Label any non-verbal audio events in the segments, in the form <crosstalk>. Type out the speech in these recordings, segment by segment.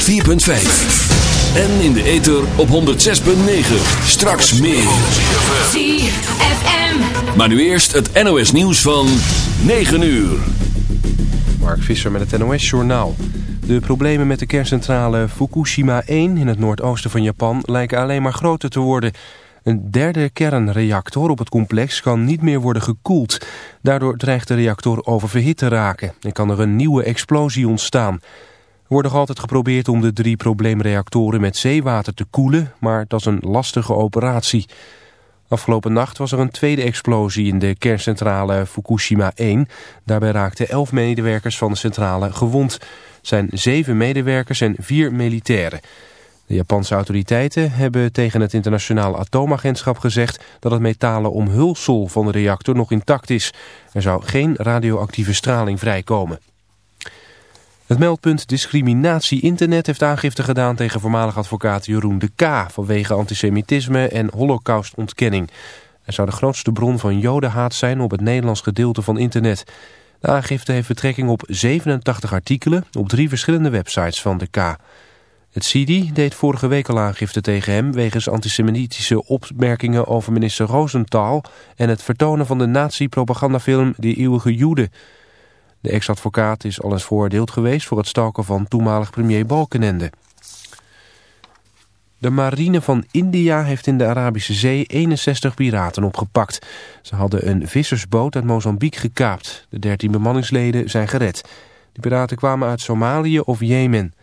104.5. En in de ether op 106.9. Straks meer. ZFM. Maar nu eerst het NOS nieuws van 9 uur. Mark Visser met het NOS Journaal. De problemen met de kerncentrale Fukushima 1 in het noordoosten van Japan lijken alleen maar groter te worden. Een derde kernreactor op het complex kan niet meer worden gekoeld. Daardoor dreigt de reactor oververhit te raken en kan er een nieuwe explosie ontstaan. Wordt nog altijd geprobeerd om de drie probleemreactoren met zeewater te koelen, maar dat is een lastige operatie. Afgelopen nacht was er een tweede explosie in de kerncentrale Fukushima 1. Daarbij raakten elf medewerkers van de centrale gewond. Het zijn zeven medewerkers en vier militairen. De Japanse autoriteiten hebben tegen het internationaal atoomagentschap gezegd dat het metalen omhulsel van de reactor nog intact is. Er zou geen radioactieve straling vrijkomen. Het meldpunt Discriminatie Internet heeft aangifte gedaan tegen voormalig advocaat Jeroen de K. vanwege antisemitisme en holocaust-ontkenning. Hij zou de grootste bron van jodenhaat zijn op het Nederlands gedeelte van internet. De aangifte heeft betrekking op 87 artikelen op drie verschillende websites van de K. Het CIDI deed vorige week al aangifte tegen hem wegens antisemitische opmerkingen over minister Rosenthal en het vertonen van de nazi-propagandafilm De Eeuwige Joden. De ex-advocaat is al eens veroordeeld geweest voor het stalken van toenmalig premier Balkenende. De marine van India heeft in de Arabische Zee 61 piraten opgepakt. Ze hadden een vissersboot uit Mozambique gekaapt. De 13 bemanningsleden zijn gered. De piraten kwamen uit Somalië of Jemen.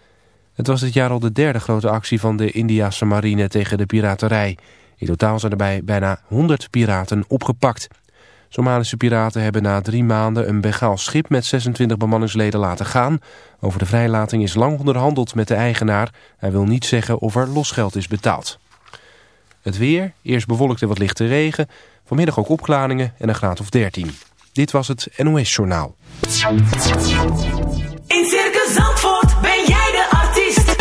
Het was dit jaar al de derde grote actie van de Indiase marine tegen de piraterij. In totaal zijn er bij bijna 100 piraten opgepakt. Somalische piraten hebben na drie maanden een Bengaals schip met 26 bemanningsleden laten gaan. Over de vrijlating is lang onderhandeld met de eigenaar. Hij wil niet zeggen of er losgeld is betaald. Het weer, eerst bewolkt en wat lichte regen. Vanmiddag ook opklaringen en een graad of 13. Dit was het NOS Journaal. In Circus Zandvoort ben jij de artiest.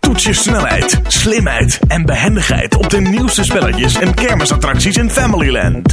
Toets je snelheid, slimheid en behendigheid op de nieuwste spelletjes en kermisattracties in Familyland.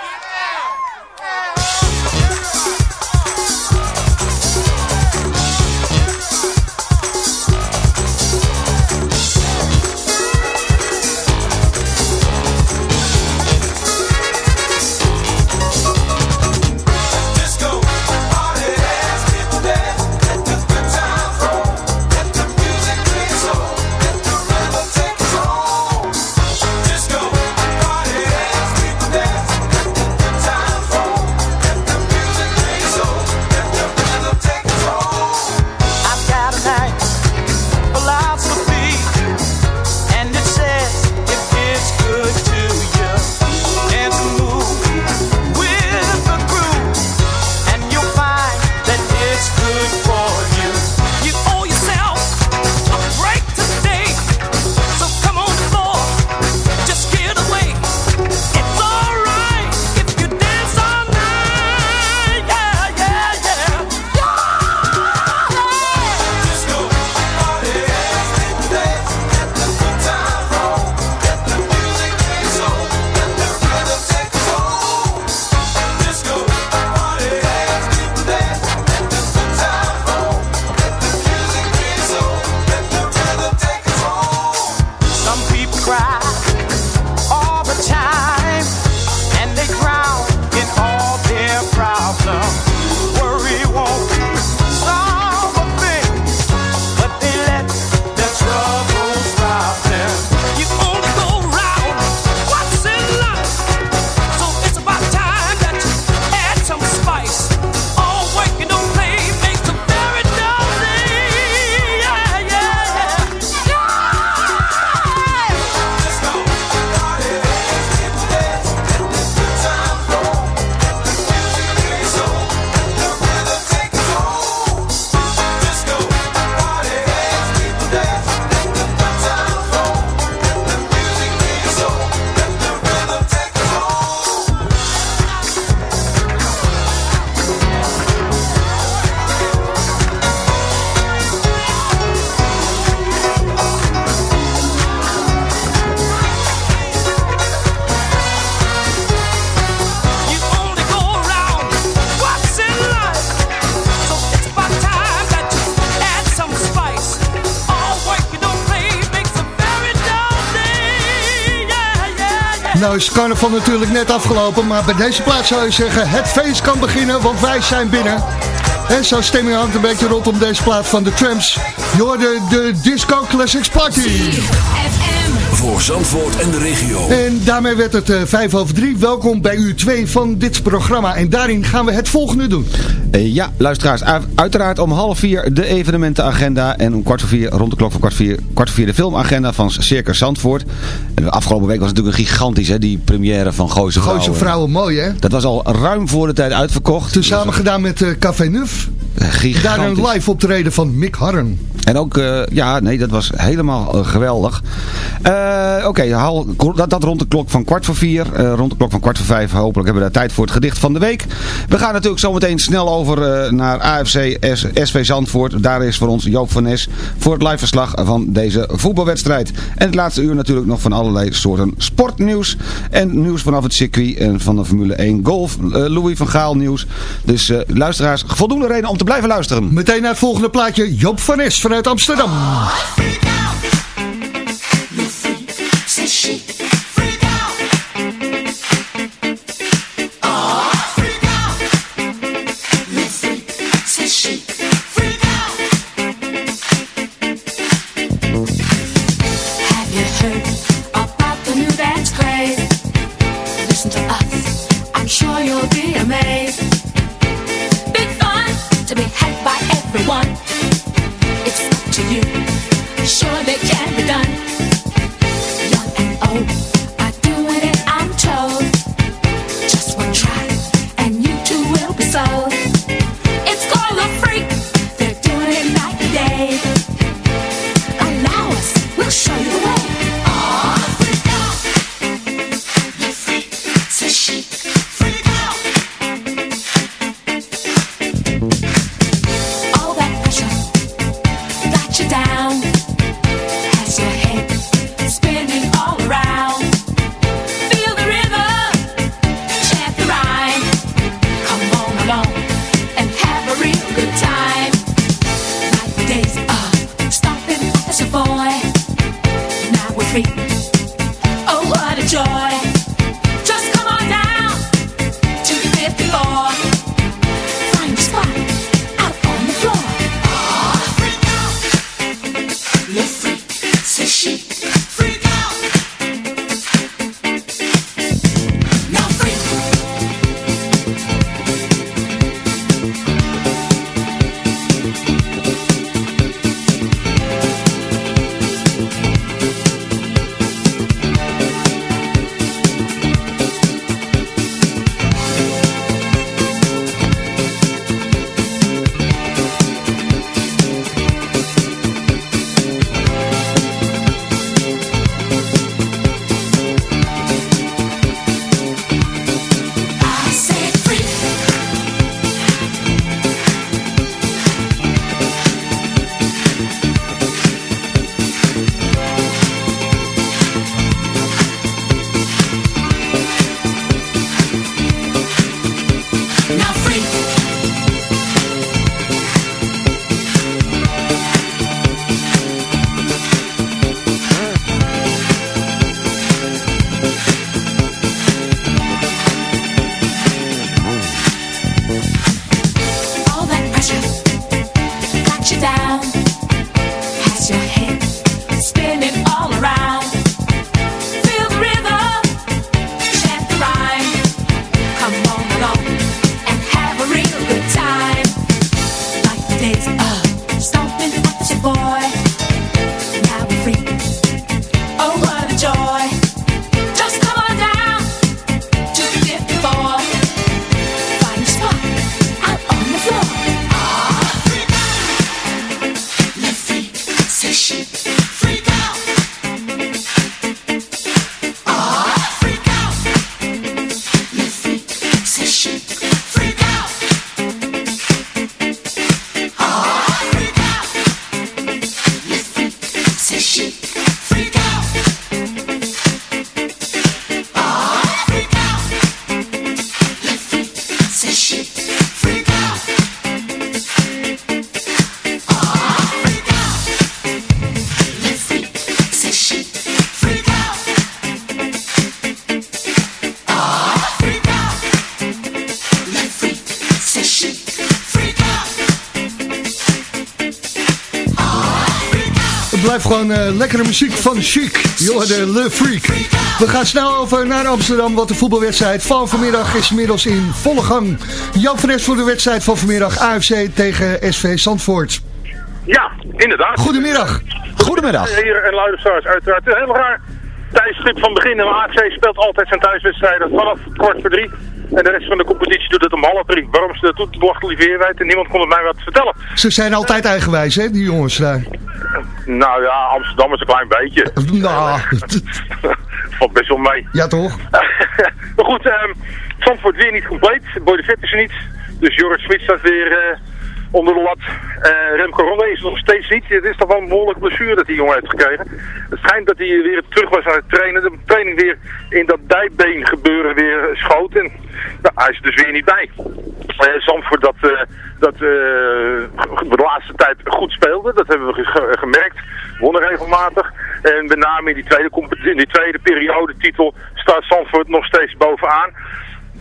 Natuurlijk net afgelopen, maar bij deze plaats zou je zeggen... het feest kan beginnen, want wij zijn binnen. En zo stemming hangt een beetje rondom deze plaat van de Tramps. Je hoorde de Disco Classics Party. Voor Zandvoort en de regio. En daarmee werd het eh, vijf over drie. Welkom bij uur 2 van dit programma. En daarin gaan we het volgende doen. Eh, ja, luisteraars, u- uiteraard om half vier de evenementenagenda en om kwart voor vier, rond de klok van kwart voor vier, kwart voor vier de filmagenda van Circus Zandvoort. En de afgelopen week was het natuurlijk een gigantisch, hè, die première van Gooise Vrouwen. Gooise vrouwen, mooi hè? Dat was al ruim voor de tijd uitverkocht. Tezamen gedaan met eh, Café Nuf. Gigantisch. Daar een live optreden van Mick Harren. En ook, eh, ja, nee, dat was helemaal eh, geweldig. Eh, Oké, haal- dat, dat rond de klok van kwart voor vier. Rond de klok van kwart voor vijf. Hopelijk hebben we daar tijd voor het gedicht van de week. We gaan natuurlijk zometeen snel over naar AFC S- SV Zandvoort. Daar is voor ons Joop van Nes voor het liveverslag van deze voetbalwedstrijd. En het laatste uur natuurlijk nog van allerlei soorten sportnieuws. En nieuws vanaf het circuit en van de Formule 1 Golf. Louis van Gaal nieuws. Dus luisteraars, voldoende reden om te blijven luisteren. Meteen naar het volgende plaatje. Joop van Nes vanuit Amsterdam. Have gewoon uh, lekkere muziek van Chic. Joh, de Le Freak. We gaan snel over naar Amsterdam, want de voetbalwedstrijd van vanmiddag is inmiddels in volle gang. Jan Fres voor de wedstrijd van vanmiddag AFC tegen SV Zandvoort. Ja, inderdaad. Goedemiddag. Goedemiddag. Hier en luisteraars uiteraard. Heel raar tijdstip van begin. De AFC speelt altijd zijn thuiswedstrijden vanaf kwart voor drie. En de rest van de competitie doet het om half drie. Waarom ze dat doet, belachelijk liefeerwijd en niemand kon het mij wat vertellen. Ze zijn altijd eigenwijs, hè, die jongens daar. Nou ja, Amsterdam is een klein beetje. <laughs> Nou, <laughs> Valt best wel mee. ja toch? <laughs> maar goed, um, Zandvoort weer niet compleet. Boy de Vet is er niet. Dus Joris Smit staat weer eh, onder de lat. Uh, Remco Ronde is nog steeds niet. Het is toch wel een behoorlijk blessure dat die jongen heeft gekregen. Het schijnt dat hij weer terug was aan het trainen. De training weer in dat dijbeen gebeuren weer schoot. En nou, hij is er dus weer niet bij. Uh, Zandvoort dat, uh, dat de laatste tijd goed speelde. Dat hebben we ge gemerkt. Wonnen regelmatig. En met name in die tweede, in die tweede periode titel staat Zandvoort nog steeds bovenaan.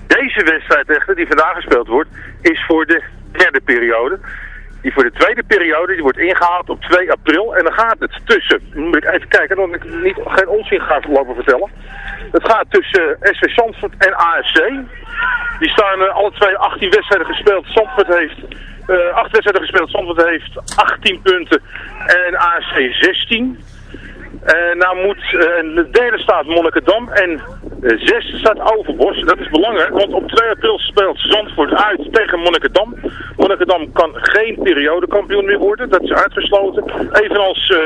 Deze wedstrijd echter, die vandaag gespeeld wordt, is voor de derde periode. Die voor de tweede periode, die wordt ingehaald op 2 april. En dan gaat het tussen, moet ik even kijken, dan ik niet, geen onzin ga lopen vertellen. Het gaat tussen SV Zandvoort en ASC. Die staan uh, alle twee 18 wedstrijden gespeeld. Zandvoort heeft uh, 8 wedstrijden gespeeld. Zandvoort heeft 18 punten en ASC 16. En nou moet uh, de derde staat Monnikendam en de zesde staat Overbos. Dat is belangrijk, want op 2 april speelt Zandvoort uit tegen Monnikendam. Monnikendam kan geen periodekampioen meer worden, dat is uitgesloten. Evenals uh,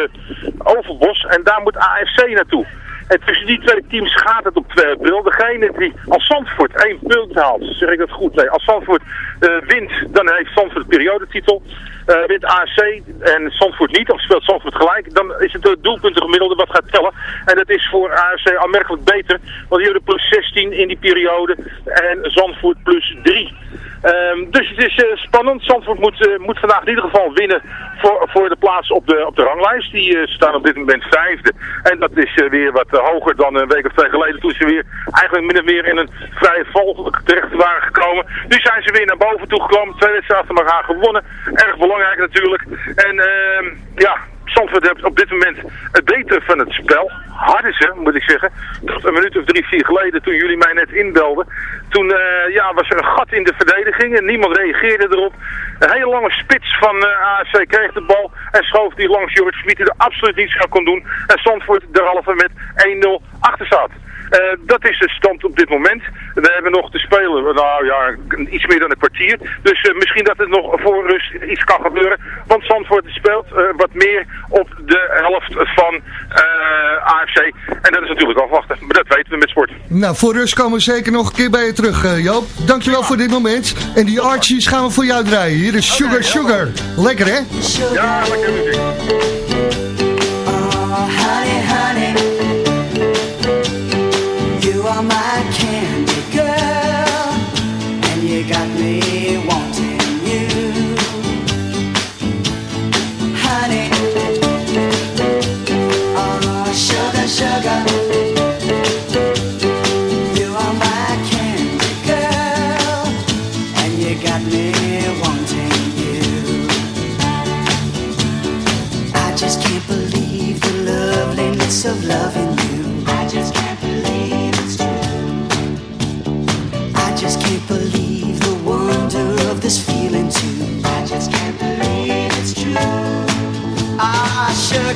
Overbos en daar moet AFC naartoe. En tussen die twee teams gaat het op 2 april. Degene die als Zandvoort één punt haalt, zeg ik dat goed? Nee, als Zandvoort uh, wint, dan heeft Zandvoort de periodetitel. Uh, wint AC en Zandvoort niet, of speelt Zandvoort gelijk, dan is het de doelpuntengemiddelde wat gaat tellen. En dat is voor AFC aanmerkelijk beter, want die hebben plus 16 in die periode en Zandvoort plus 3. Um, dus het is uh, spannend. Zandvoort moet, uh, moet vandaag in ieder geval winnen voor, voor de plaats op de, op de ranglijst. Die staan op dit moment vijfde. En dat is weer wat hoger dan een week of twee geleden toen ze weer eigenlijk min of meer in een vrije val terecht waren gekomen. Nu zijn ze weer naar boven toe gekomen. Twee wedstrijden maar gaan gewonnen. Erg belangrijk natuurlijk. En ehm, ja, Zandvoort heeft op dit moment het beter van het spel. Hadden ze, moet ik zeggen. Tot een minuut of drie, vier geleden, toen jullie mij net inbelden. Toen uh, ja, was er een gat in de verdediging en niemand reageerde erop. Een hele lange spits van uh, kreeg de bal en schoof die langs Jorrit Smit die er absoluut niets aan kon doen. En Zandvoort derhalve met 1-0 achter staat. Uh, dat is de stand op dit moment. We hebben nog te spelen, nou ja, iets meer dan een kwartier. Dus uh, misschien dat het nog voor rust iets kan gebeuren. Want Zandvoort speelt uh, wat meer op de helft van AFC. En dat is natuurlijk afwachten. Maar dat weten we met sport. Nou, voor rust komen we zeker nog een keer bij je terug, Joop. Dankjewel ja. voor dit moment. En die Archies gaan we voor jou draaien. Hier is Sugar okay, Sugar. Lekker, hè? Ja, lekker muziek.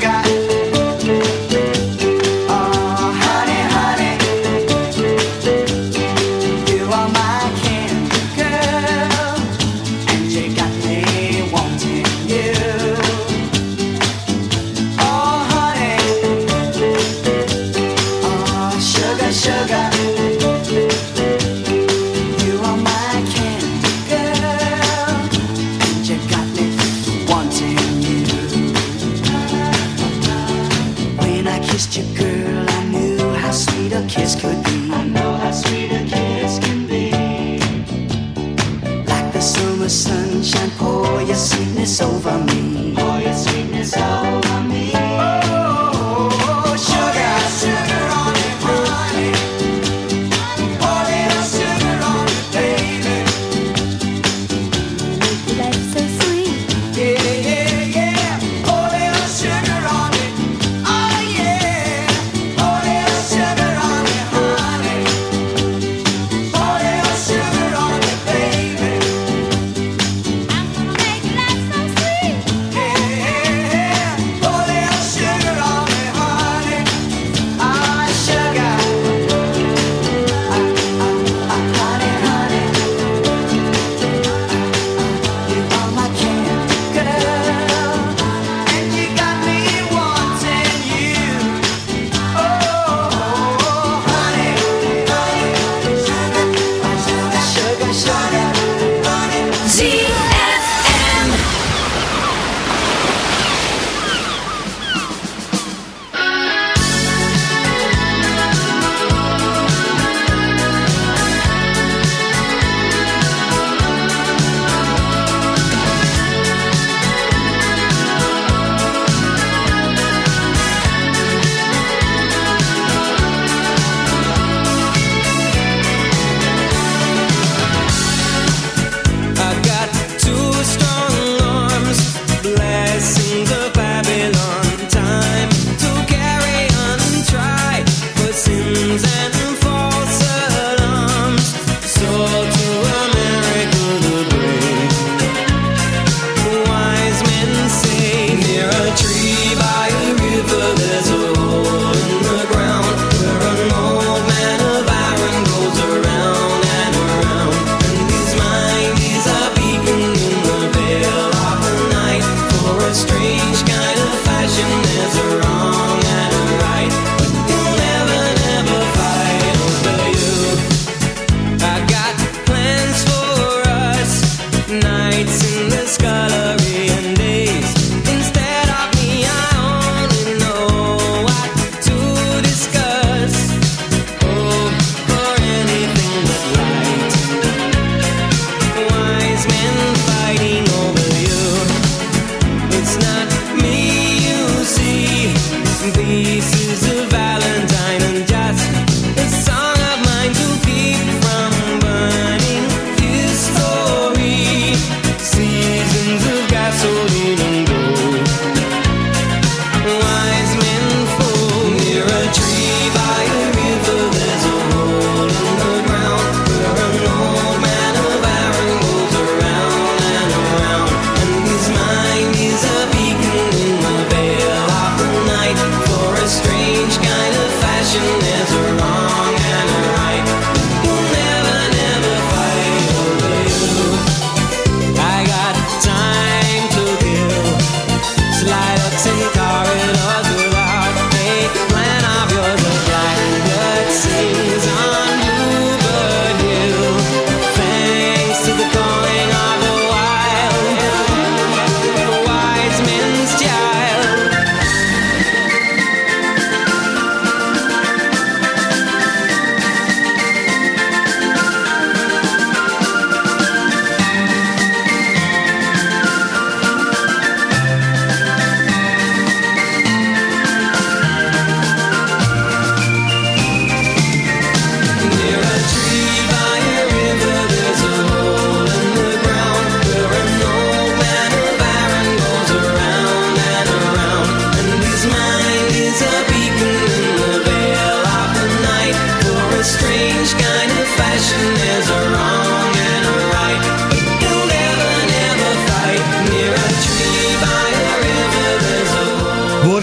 Ah,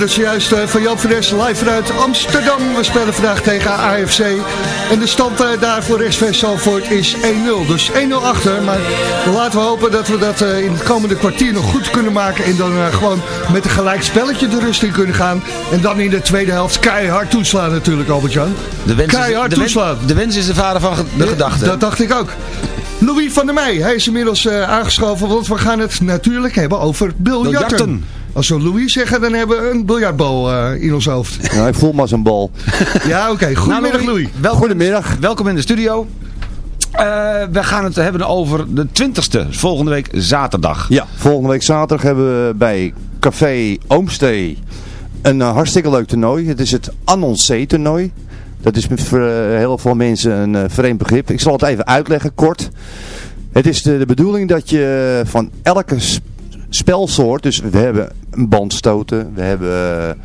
hoorde zojuist uh, van Jan Fres live vanuit Amsterdam. We spelen vandaag tegen AFC. En de stand uh, daar voor SV Zalvoort is 1-0. Dus 1-0 achter. Maar laten we hopen dat we dat uh, in het komende kwartier nog goed kunnen maken. En dan gewoon met een gelijk spelletje de rust in kunnen gaan. En dan in de tweede helft keihard toeslaan natuurlijk, Albert-Jan. Keihard de toeslaan. de wens is de vader van de gedachte. Dat dacht ik ook. Louis van der Meij, hij is inmiddels uh, aangeschoven, want we gaan het natuurlijk hebben over biljarten. biljarten. Als we Louis zeggen, dan hebben we een biljartbal uh, in ons hoofd. Ja, ik voel me als een bal. <laughs> ja, oké. Okay. Goedemiddag nou, Louis. Welkom, Goedemiddag. Welkom in de studio. Uh, we gaan het hebben over de 20ste, volgende week zaterdag. Ja, volgende week zaterdag hebben we bij Café Oomstee een uh, hartstikke leuk toernooi. Het is het Annoncé toernooi. Dat is voor heel veel mensen een vreemd begrip. Ik zal het even uitleggen, kort. Het is de, de bedoeling dat je van elke spelsoort, dus we hebben bandstoten, we hebben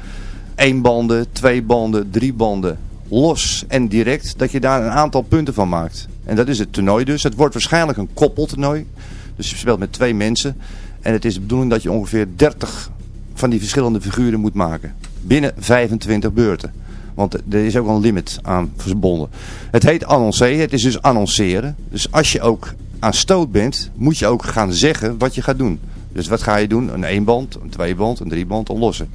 één banden, twee banden, drie banden, los en direct, dat je daar een aantal punten van maakt. En dat is het toernooi dus. Het wordt waarschijnlijk een koppeltoernooi. Dus je speelt met twee mensen. En het is de bedoeling dat je ongeveer 30 van die verschillende figuren moet maken. Binnen 25 beurten. Want er is ook een limit aan verbonden. Het heet annonceren. Het is dus annonceren. Dus als je ook aan stoot bent, moet je ook gaan zeggen wat je gaat doen. Dus wat ga je doen? Een eenband, een tweeband, een drieband, een losse.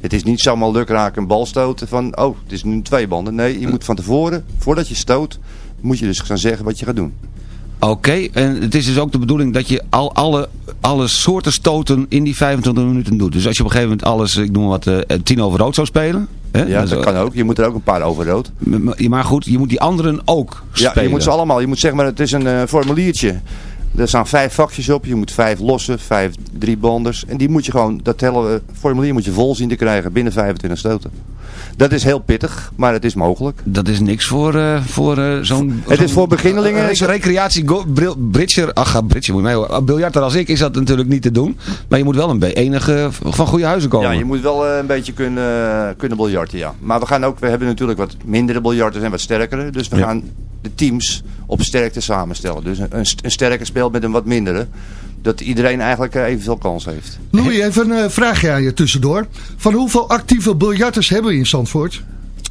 Het is niet zomaar lukraak een bal stoten van, oh, het is nu een tweebanden. Nee, je moet van tevoren, voordat je stoot, moet je dus gaan zeggen wat je gaat doen. Oké, en het is dus ook de bedoeling dat je al, alle, alle soorten stoten in die 25 minuten doet. Dus als je op een gegeven moment alles, ik noem wat, uh, tien over rood zou spelen. Hè? Ja, dat, kan ook. Je moet er ook een paar over rood. Maar goed, je moet die anderen ook spelen. Ja, je moet ze allemaal. Je moet zeg maar, het is een uh, formuliertje. Er staan vijf vakjes op. Je moet vijf lossen, vijf driebanders. En die moet je gewoon, dat hele formulier moet je vol zien te krijgen binnen 25 stoten. Dat is heel pittig, maar het is mogelijk. Dat is niks voor, uh, voor uh, zo'n... Het is voor beginnelingen... Uh, recreatie, bridger, ach, bridger moet je mee Biljarter als ik is dat natuurlijk niet te doen. Maar je moet wel een enige van goede huizen komen. Ja, je moet wel een beetje kunnen, kunnen biljarten, ja. Maar we gaan ook, we hebben natuurlijk wat mindere biljarters en wat sterkere. Dus we gaan de teams op sterkte samenstellen. Dus een, een, een sterke speelt met een wat mindere dat iedereen eigenlijk eh, evenveel kans heeft. Louis, even een eh, vraagje aan je tussendoor. Van hoeveel actieve biljarters hebben we in Zandvoort?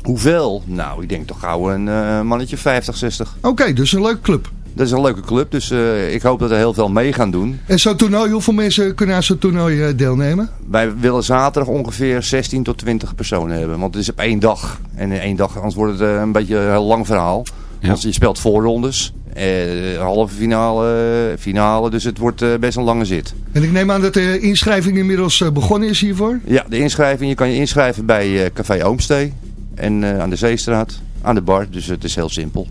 Hoeveel? Nou, ik denk toch gauw een uh, mannetje 50, 60. Oké, dus een leuke club. Dat is een leuke club, dus uh, ik hoop dat er heel veel mee gaan doen. En zo'n toernooi, hoeveel mensen kunnen aan zo'n toernooi uh, deelnemen? Wij willen zaterdag ongeveer 16 tot 20 personen hebben, want het is op één dag. En in één dag, anders wordt het een beetje een heel lang verhaal. Ja. Want je speelt voorrondes. Eh, halve finale, finale. Dus het wordt eh, best een lange zit. En ik neem aan dat de inschrijving inmiddels eh, begonnen is hiervoor? Ja, de inschrijving. Je kan je inschrijven bij Café Oomstee. En aan de Zeestraat. Aan de bar. Dus het is heel simpel.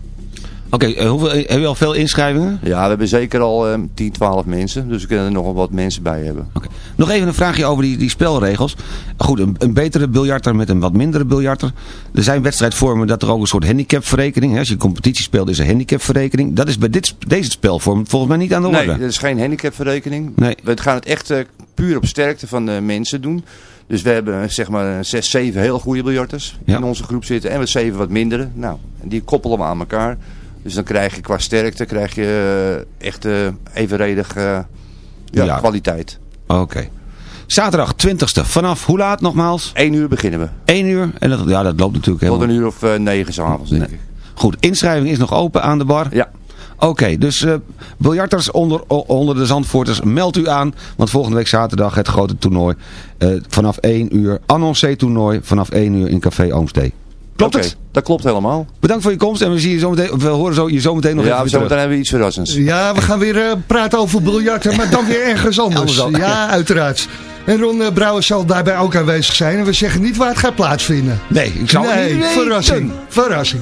Oké, okay, uh, heb je al veel inschrijvingen? Ja, we hebben zeker al uh, 10, 12 mensen. Dus we kunnen er nog wat mensen bij hebben. Okay. Nog even een vraagje over die, die spelregels. Goed, een, een betere biljarter met een wat mindere biljarter. Er zijn wedstrijdvormen dat er ook een soort handicapverrekening. Hè? Als je competitie speelt is een handicapverrekening. Dat is bij dit, deze spelvorm volgens mij niet aan de orde. Nee, dat is geen handicapverrekening. Nee. We gaan het echt uh, puur op sterkte van de mensen doen. Dus we hebben zeg maar zes, zeven heel goede biljarters ja. in onze groep zitten. En we zeven wat mindere. Nou, die koppelen we aan elkaar. Dus dan krijg je qua sterkte krijg je uh, echt evenredig uh, ja, ja, kwaliteit. Oké. Zaterdag 20ste. Vanaf hoe laat nogmaals? 1 uur beginnen we. 1 uur? En dat, ja, dat loopt natuurlijk helemaal... Tot een uur of uh, 9 s'avonds denk nee. ik. Goed, inschrijving is nog open aan de bar? Ja. Oké, okay, dus uh, biljarters onder, onder de Zandvoorters, meld u aan. Want volgende week zaterdag het grote toernooi. Uh, vanaf 1 uur, annoncé toernooi. Vanaf 1 uur in Café Oomstee. Klopt okay, het? Dat klopt helemaal. Bedankt voor je komst en we, zien je zometeen, we horen zo, je zometeen nog ja, even Ja, zometeen hebben we iets verrassends. Ja, we gaan weer uh, praten over biljarten, maar dan weer ergens <laughs> anders. ja, uiteraard. En Ron uh, Brouwer zal daarbij ook aanwezig zijn. En we zeggen niet waar het gaat plaatsvinden. Nee, ik zal nee, niet verrassing. Verrassing.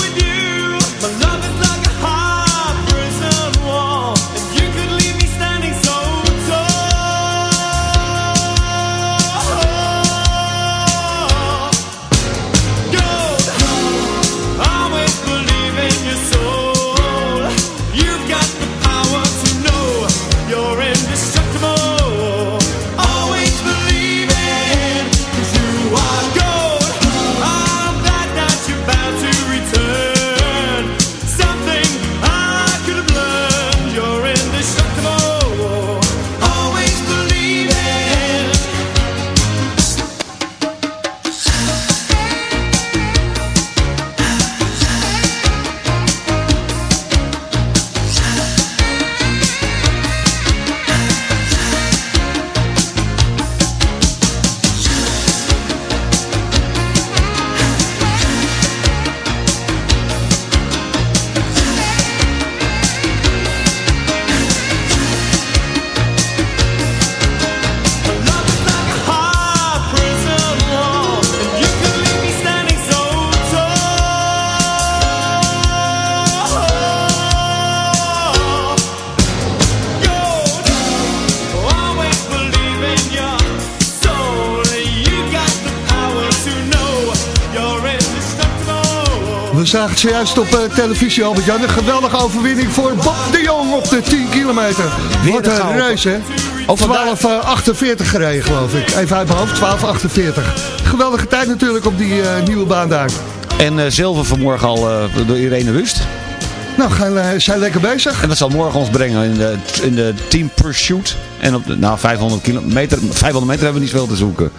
zagen het zojuist op eh, televisie, Albert-Jan. Een geweldige overwinning voor Bob de Jong op de 10 kilometer. Weer Wat een reus, hè? Oh, vandaag- 12.48 gereden, geloof ik. Even uit mijn hoofd, 12.48. Geweldige tijd natuurlijk op die eh, nieuwe baan daar. En eh, zilver vanmorgen al eh, door Irene Wust. Nou, gaan, eh, zijn lekker bezig. En dat zal morgen ons brengen in de, in de Team Pursuit. En op de, nou, 500, kilometer, 500 meter hebben we niet veel te zoeken.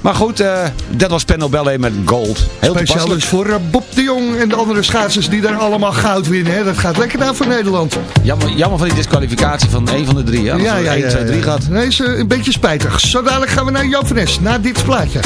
Maar goed, eh, dat was Penno Ballet met gold. Heel Speciaal dus voor eh, Bob de Jong en de andere schaatsers die daar allemaal goud winnen. Hè. Dat gaat lekker naar voor Nederland. Jammer, jammer van die disqualificatie van één van de drie. Ja, Ja, ja, ja. 1, 2, 3 ja. gaat. Nee, is een beetje spijtig. Zo dadelijk gaan we naar Joop van Nes, na dit plaatje.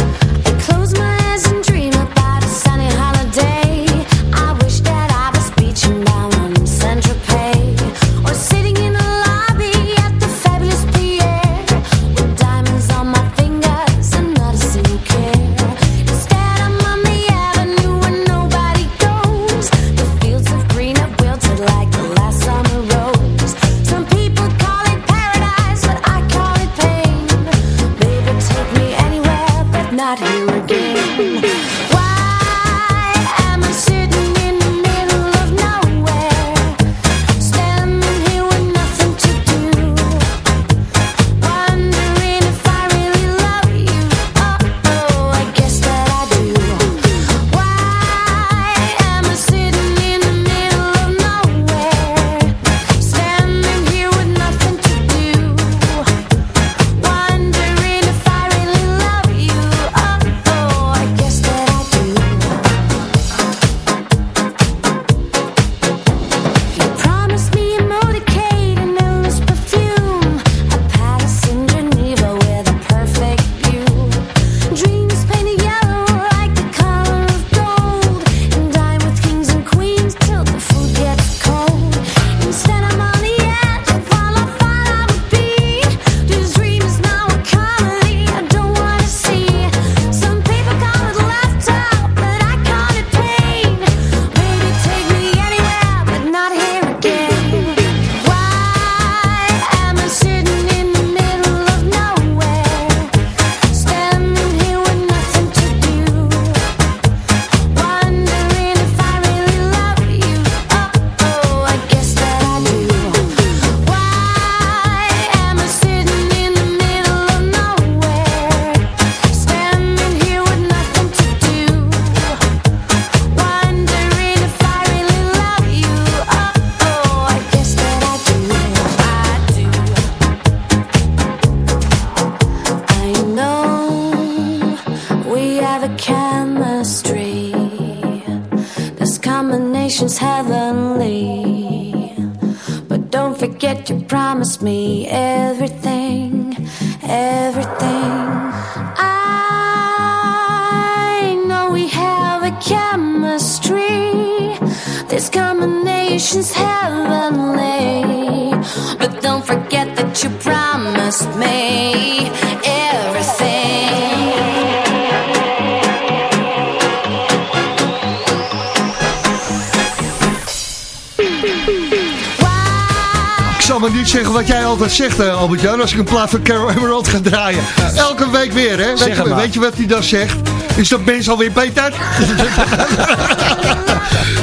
Wat jij altijd zegt, eh, Albert-Jan, als ik een plaat van Carol Emerald ga draaien. Elke week weer, hè? Weet je, weet je wat hij dan zegt? Is dat mens alweer beter? <laughs>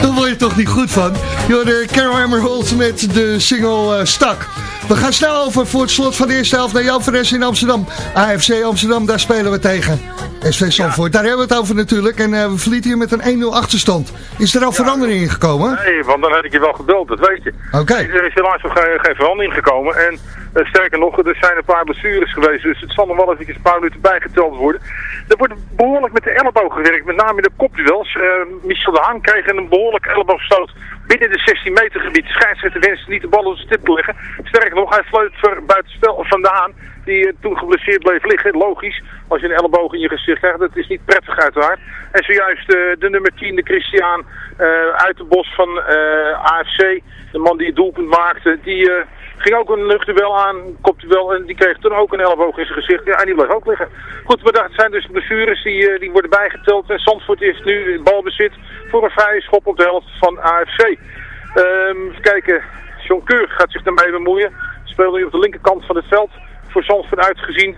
Daar word je toch niet goed van. de Carol Emerald met de single eh, Stak. We gaan snel over voor het slot van de eerste helft naar Jan Fres in Amsterdam. AFC Amsterdam, daar spelen we tegen. SV Zandvoort, daar hebben we het over natuurlijk. En eh, we verlieten hier met een 1-0 achterstand. Is er al verandering in gekomen? Nee, want dan had ik je wel gebeld, dat weet je. Oké. Er is helaas nog geen, geen verandering gekomen. En sterker nog, er zijn een paar blessures geweest. Dus het zal nog wel even een paar minuten bijgeteld worden. Er wordt behoorlijk met de elleboog gewerkt. Met name in de kopduels. Eh Michel de Haan kreeg een behoorlijk elleboogstoot binnen de 16 meter gebied. Scheidsrechter wenste niet de bal op de stip te leggen. Sterker nog, hij fleut voor buitenspel van de Haan. Die eh, toen geblesseerd bleef liggen. Logisch, als je een elleboog in je gezicht krijgt. Dat is niet prettig uiteraard. En zojuist eh, de nummer 10, de Christian eh, uit de bos van eh, AFC. De man die het doelpunt maakte. Die eh, ging ook een luchtduel aan. Kopduel. En die kreeg toen ook een elleboog in zijn gezicht. Ja, en die bleef ook liggen. Goed, maar dat zijn dus blessures die, eh, die worden bijgeteld. En Zandvoort heeft nu het balbezit voor een vrije schop op de helft van AFC. Ehm, even kijken. John Keur gaat zich daarmee bemoeien. Speelt nu op de linkerkant van het veld. Voor Zandvoort uitgezien.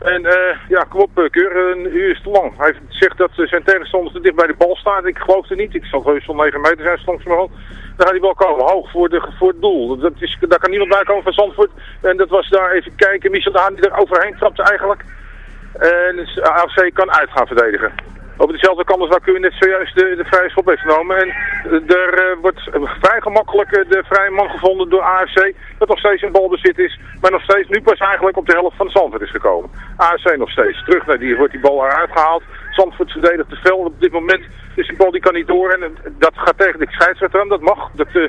En eh, ja, kom eh, Keur, een uur is te lang. Hij zegt dat zijn tegenstander te dicht bij de bal staat. Ik geloof het niet. Ik zal heus wel 9 meter zijn, langs mijn hand. Dan gaat hij wel komen, hoog voor, de, voor het doel. Dat is, daar kan niemand bij komen van Zandvoort. En dat was daar even kijken. Michel de Haan die er overheen trapte eigenlijk. En dus AFC kan uit gaan verdedigen. Over dezelfde kant als waar Keur net zojuist de, de vrije schop heeft genomen. En eh, er eh, wordt vrij gemakkelijk eh, de vrije man gevonden door AFC. Dat nog steeds een balbezit is. Maar nog steeds nu pas eigenlijk op de helft van Zandvoort is gekomen. AFC nog steeds. Terug naar die, wordt die bal eruit gehaald. Zandvoort verdedigt te veel op dit moment. Dus die bal die kan niet door. En eh, dat gaat tegen de scheidsrechter aan. Dat mag. Dat, eh,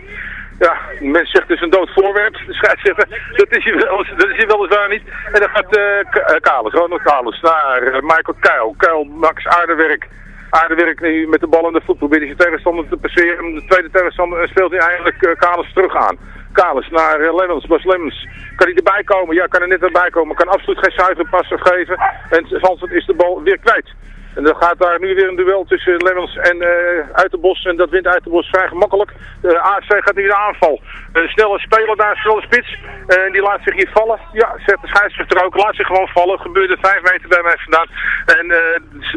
ja, men zegt is een dood voorwerp, de scheidsrechter. Dat is hij wel, dat is weliswaar niet. En dan gaat eh K- eh, Kalis, Ronald Kalis, naar eh, Michael Kuil. Kuil, Max Aardewerk. Aardewerk nu met de bal in de voet probeert hij zijn tegenstander te passeren. De tweede tegenstander eh, speelt hij eigenlijk eh, Kalis terug aan. Kalis naar uh, Lemmens, Bas. Kan hij erbij komen? Ja, kan er net erbij komen. Kan absoluut geen zuivere passer geven. En Zandvoort is de bal weer kwijt. En dan gaat daar nu weer een duel tussen Lemmens en uh, Uiterbos. En dat wint Uiterbos vrij gemakkelijk. De AFC gaat nu de aanval. Een snelle speler daar, een snelle spits. En die laat zich hier vallen. Ja, zegt de scheidsrechter ook. Laat zich gewoon vallen. Gebeurde vijf meter bij mij vandaan. En uh,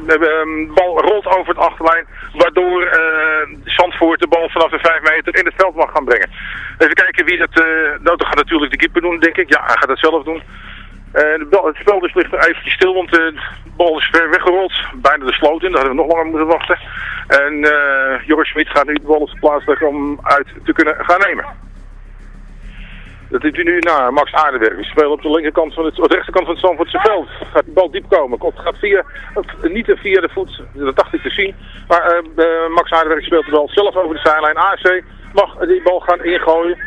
de bal rolt over het achterlijn. Waardoor uh, Zandvoort de bal vanaf de vijf meter in het veld mag gaan brengen. Even kijken wie dat... Uh, nou, dat gaat natuurlijk de keeper doen, denk ik. Ja, hij gaat dat zelf doen. Bal, het spel dus ligt er eventjes stil, want uh, de bal is ver weggerold. Bijna de sloot in, daar hadden we nog langer moeten wachten. En uh, Joris Schmid gaat nu de bal op de plaats leggen om uit te kunnen gaan nemen. Dat doet hij nu naar Max Aardewerk. Die speelt op de linkerkant van het, op de rechterkant van het Zandvoortse veld. Gaat die bal diep komen. Komt, gaat via, niet via de voet, dat dacht ik te zien. Maar Max Aardewerk speelt de bal zelf over de zijlijn. AC mag die bal gaan ingooien.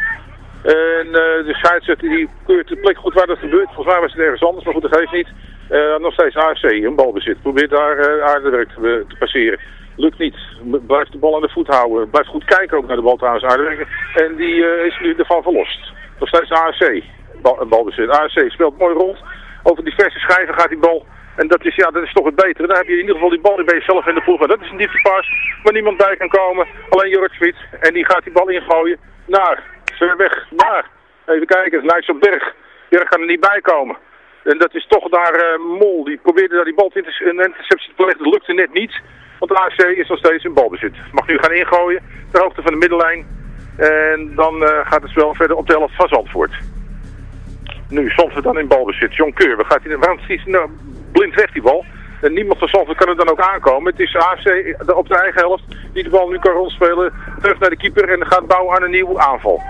En uh, de scheidsrechter die keurt de plek goed waar dat gebeurt. Volgens mij was het ergens anders, maar goed, dat geeft niet. Uh, nog steeds AFC, een balbezit. Probeert daar uh, aardewerk te, te, passeren. Lukt niet. Blijft de bal aan de voet houden. Blijft goed kijken ook naar de bal trouwens aardewerk. En die is nu ervan verlost. Nog steeds AFC, bal, balbezit. AFC speelt mooi rond. Over diverse schijven gaat die bal. En dat is, ja, dat is toch het betere. Dan heb je in ieder geval die bal, die ben je zelf in de proef. Dat is een dieptepas waar niemand bij kan komen. Alleen Jorrit. En die gaat die bal ingooien naar ver weg, naar, even kijken, Berg. Berg kan er niet bij komen. En dat is toch daar uh, Mol, die probeerde daar die bal inter een interceptie te leggen, dat lukte net niet. Want de AC is nog steeds in balbezit. Mag nu gaan ingooien, ter hoogte van de middellijn. En dan uh, gaat het spel verder op de helft van Zandvoort. Nu, Zandvoort dan in balbezit. John Keur, gaat hij, waarom schiet hij nou blind weg die bal? En niemand van Zandvoort kan er dan ook aankomen. Het is AFC op de eigen helft die de bal nu kan rondspelen. Terug naar de keeper en gaat bouwen aan een nieuwe aanval.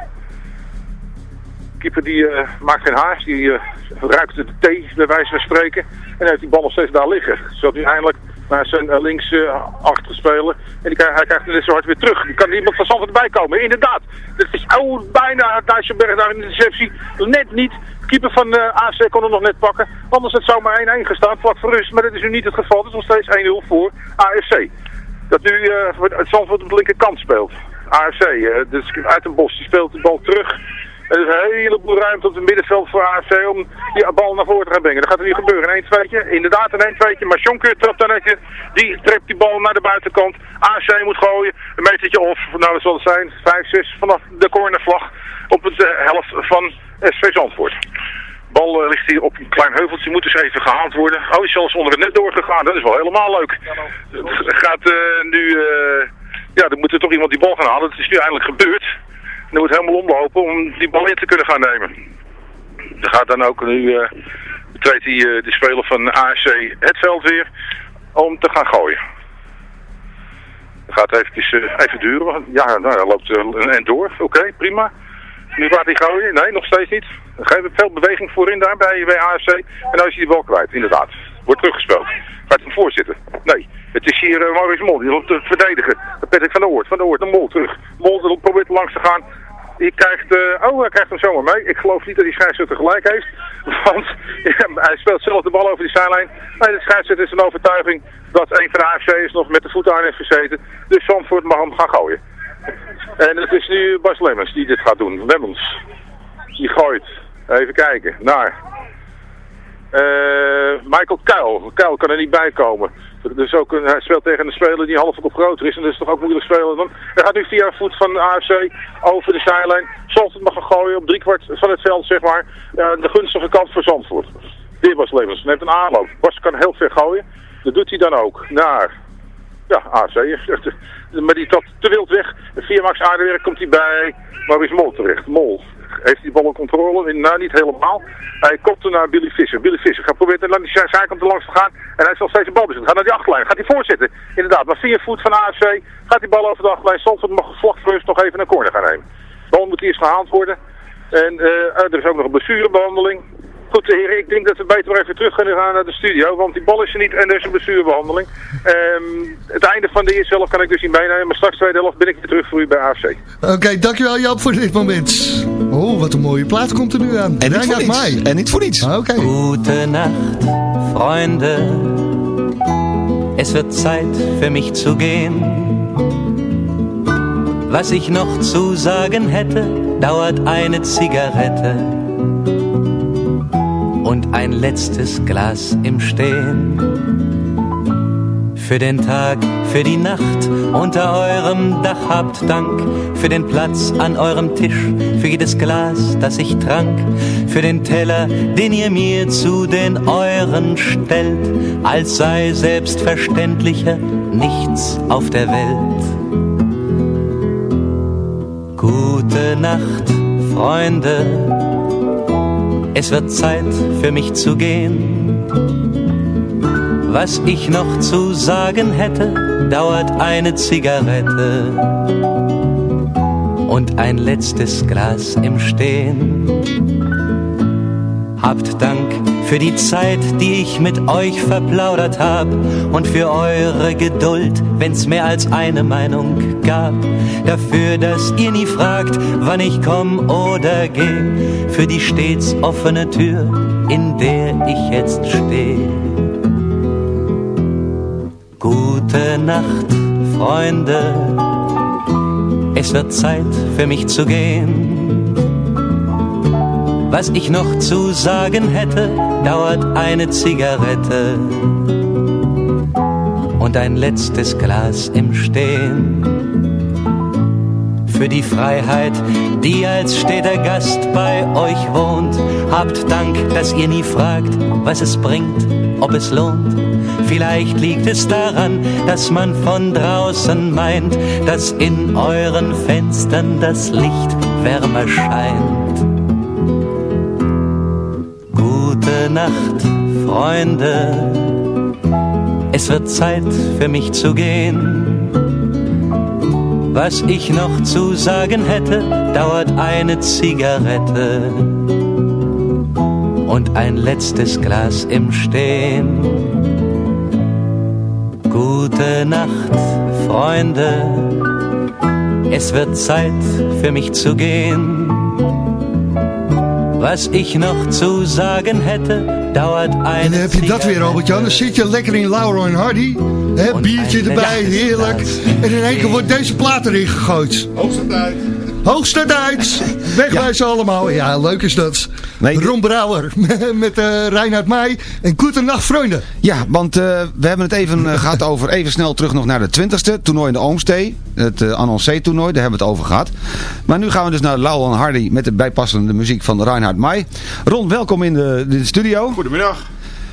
Keeper die uh, maakt geen haast, die uh, ruikt de thee bij wijze van spreken. En heeft die bal nog steeds daar liggen. Zodat hij eindelijk naar zijn uh, links achter spelen. En hij krijgt net zo hard weer terug. Er kan niemand van Zandvoort erbij komen. Inderdaad, het is oh, bijna Dijsselberg daar in de receptie. Net niet. Keeper van AC kon hem nog net pakken. Anders het zomaar 1-1 gestaan, vlak voor rust. Maar dat is nu niet het geval. Het is nog steeds 1-0 voor AFC. Dat nu het Zandvoort op de linkerkant speelt. AFC, dus uit een bos, die speelt de bal terug Er is een heleboel ruimte op het middenveld voor AFC om die bal naar voren te gaan brengen. Dat gaat er nu gebeuren. Een 1 2 Inderdaad een 1 2 Maar Jonker trapt dan netjes. Die trekt die bal naar de buitenkant. AFC moet gooien. Een metertje of, nou dat zal het zijn, 5, 6 vanaf de cornervlag op het uh, helft van SV Zandvoort. Bal uh, ligt hier op een klein heuveltje, moet dus even gehaald worden. Oh, is zelfs onder het net doorgegaan. Dat is wel helemaal leuk. Het gaat uh, nu, ja, er moet er toch iemand die bal gaan halen. Het is nu eindelijk gebeurd. Er moet helemaal omlopen om die bal in te kunnen gaan nemen. Er gaat dan ook nu, uh, treedt hij uh, de speler van ASC het veld weer om te gaan gooien. Dat gaat eventjes, uh, even duren. Ja, nou, hij loopt een door. Oké, prima. Nu gaat hij gooien. Nee, nog steeds niet. Er geeft veel beweging voorin daar bij, bij. En dan is hij die bal kwijt, inderdaad. Wordt teruggespeeld. Gaat hem voorzitten? Nee. Het is hier uh, Maurice Mol, die loopt te verdedigen. Patrick van der Oort, van der Oort, een Mol terug. Mol probeert langs te gaan. Die krijgt, uh, oh hij krijgt hem zomaar mee. Ik geloof niet dat die scheidsrechter gelijk heeft. <laughs> Want hij speelt zelf de bal over die zijlijn. Nee, de scheidsrechter is een overtuiging dat een van de AFC's nog met de voet aan heeft gezeten. Dus Zandvoort mag hem gaan gooien. En het is nu Bas Lemmens die dit gaat doen. Lemmens. Die gooit. Even kijken. Naar. Uh, Michael Kuil. Kuil kan er niet bij komen. Dus ook een, hij speelt tegen een speler die half op groter is. En dat is toch ook moeilijk spelen. Dan, hij gaat nu via voet van de AFC over de zijlijn. Zandvoort mag gaan gooien op driekwart van het veld, zeg maar. De gunstige kant voor Zandvoort. Dit was Levens. Heeft een aanloop. Bas kan heel ver gooien. Dat doet hij dan ook. Naar, ja, AFC. <laughs> Maar die tot te wild weg. Via Max Aardewerk komt hij bij Maurice Mol terecht. Mol heeft die bal in controle? Nou, niet helemaal. Hij komt naar Billy Visser. Billy Visser gaat proberen naar die zijkant langs te gaan. En hij zal steeds een bal bezit. Gaat naar die achterlijn. Gaat hij voorzitten. Inderdaad, maar vier voet van AFC gaat die bal over de achterlijn. Zandvoort mag vlak nog even een corner gaan nemen. De bal moet eerst gehaald worden. En uh, er is ook nog een blessurebehandeling. Goed, heren, ik denk dat we beter maar even terug kunnen gaan naar de studio, want die bal is er niet en er is een blessurebehandeling. Um, het einde van de eerste helft kan ik dus niet bijnemen, maar straks tweede helft ben ik weer terug voor u bij AFC. Oké, okay, dankjewel Jap voor dit moment. Oh, wat een mooie plaat komt er nu aan. En niet voor niets. En niet voor niets. Ah, Oké. Okay. Gute Nacht, Freunde. Es wird Zeit für mich zu gehen. Was ich noch zu sagen hätte, dauert eine Zigarette und ein letztes Glas im Stehen. Für den Tag, für die Nacht unter eurem Dach habt Dank, für den Platz an eurem Tisch, für jedes Glas, das ich trank, für den Teller, den ihr mir zu den euren stellt, als sei selbstverständlicher nichts auf der Welt. Gute Nacht, Freunde es wird Zeit für mich zu gehen. Was ich noch zu sagen hätte, dauert eine Zigarette und ein letztes Glas im Stehen. Habt Dank für die Zeit, die ich mit euch verplaudert hab und für eure Geduld, wenn's mehr als eine Meinung gab. Dafür, dass ihr nie fragt, wann ich komm oder geh, für die stets offene Tür, in der ich jetzt steh. Gute Nacht, Freunde, es wird Zeit für mich zu gehen. Was ich noch zu sagen hätte, dauert eine Zigarette und ein letztes Glas im Stehen. Für die Freiheit, die als steter Gast bei euch wohnt, habt Dank, dass ihr nie fragt, was es bringt, ob es lohnt. Vielleicht liegt es daran, dass man von draußen meint, dass in euren Fenstern das Licht wärmer scheint. Gute Nacht, Freunde. Es wird Zeit für mich zu gehen. Was ich noch zu sagen hätte, dauert eine Zigarette und ein letztes Glas im Stehen. Gute Nacht, Freunde. Es wird Zeit für mich zu gehen. Was ich nog zu sagen hätte, dauert een. En heb je dat weer, Robert-Jan. Dan zit je lekker in Lauro en Hardy. Hè, biertje erbij, heerlijk. En in één keer wordt deze plaat erin gegooid. Hoogste tijd. Hoogste tijd. Wegwijzen allemaal. Ja, leuk is dat. Nee, Ron Brouwer <laughs> met eh Reinhard Meij. En goedenacht, vrienden. Ja, want eh, we hebben het even eh, gehad over, even snel terug nog naar de 20ste, toernooi in de Oomstee. Het uh, Annoncé toernooi, daar hebben we het over gehad. Maar nu gaan we dus naar Laurel en Hardy met de bijpassende muziek van Reinhard Meij. Ron, welkom in de, de studio. Goedemiddag.